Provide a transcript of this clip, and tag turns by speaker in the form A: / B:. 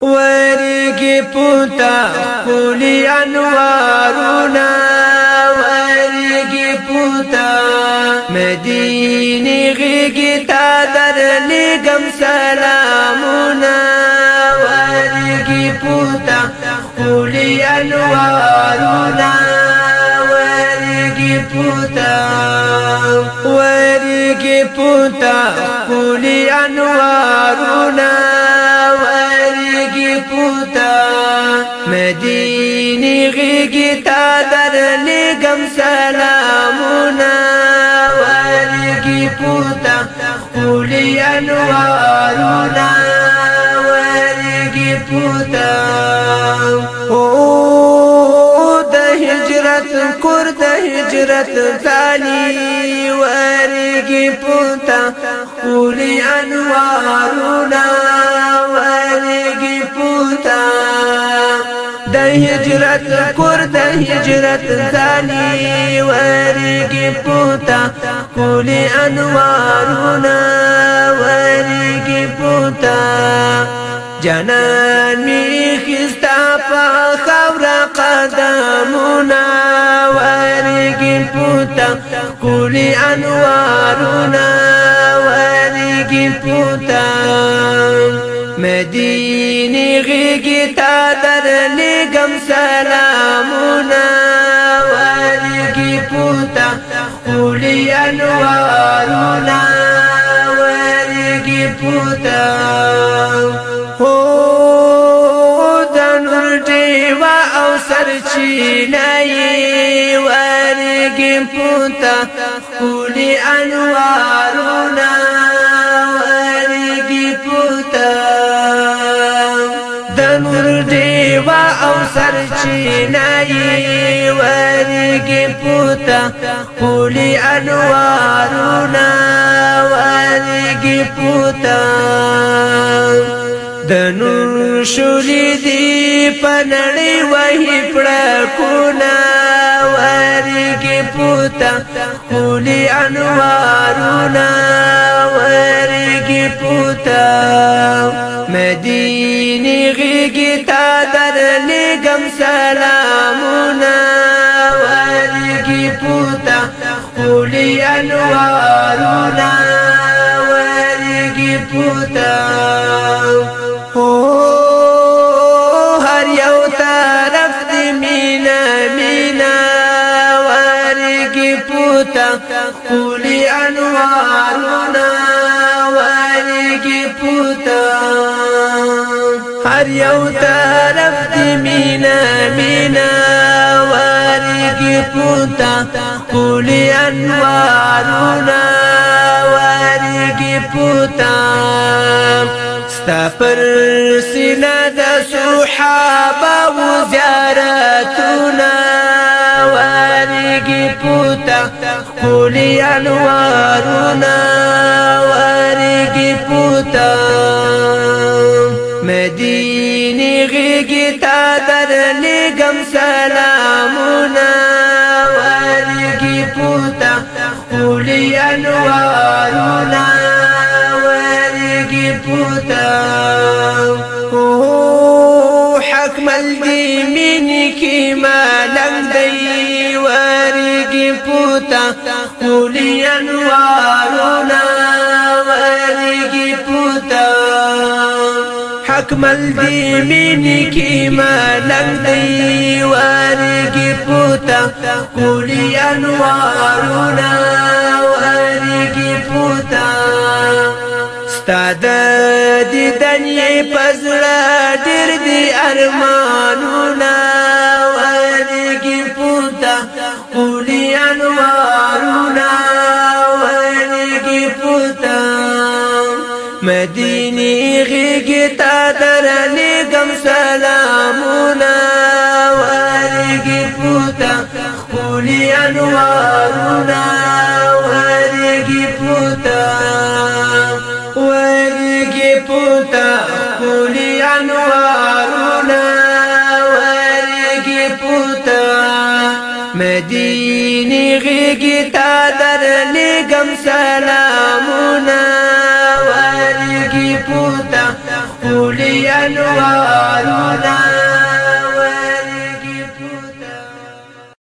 A: ورګي پوتا کولی انوارنا ورګي پوتا مدینه غږی تا در لګم سلامونه. ورګي پوتا کولی انوارنا ورګي پوتا ورګي پوتا مدینی غیگی تا در لگم سلامونا ورگی پوتا خولی انوارونا ورگی پوتا أو د هجرت کور د انوارونا هجرت کور د هجرت ځاني ورګي پوتا کولی انوارونه ورګي پوتا جنان می خستا په خور قدمونه ورګي پوتا کولی انوارونه ورګي پوتا مدینه خولی انوارونا ورگی پوتا ہو دنور دیوا او سرچینائی ورگی پوتا خولی انوارونا ورگی پوتا دنور دیوا او سرچینائی ورگی ورګي پوتا پولی انوارونه ورګي پوتا. د شولې دی پنړې وਹੀ پړکونه ورګي پوتا. پولی انوارونه ورګي پوتا. مدینه غیږی تا در لګم سلامونه خولي انوارونه ورګي پوتا هو هر یو طرف انوارونه ورګي پوتا هر یو انوارونه وارګي پوتا ستا پر سینه د صحابه و زیارتونه وارګي پوتا خولي انوارونه وارګي پوتا مدینه غیږی تا در لګم خولي انوارونه ورګي پوتا حق مل دی مینی کی مالنګ دی ورګي پوتا خولي انوارونه ورګي اکمل دی مینی کی دی پوتا کولی انوارونا ستاد دی دنیا پزړه ډیر دی ارمانونا وارگی پوتا کولی انوارونا وارگی پوتا مدینی غیږی تا در لګم سلامونه. ورګي پوتا خولي انوار مدینی غیگی تا در لگم سلامونا وارگی پوتا خولی انوار.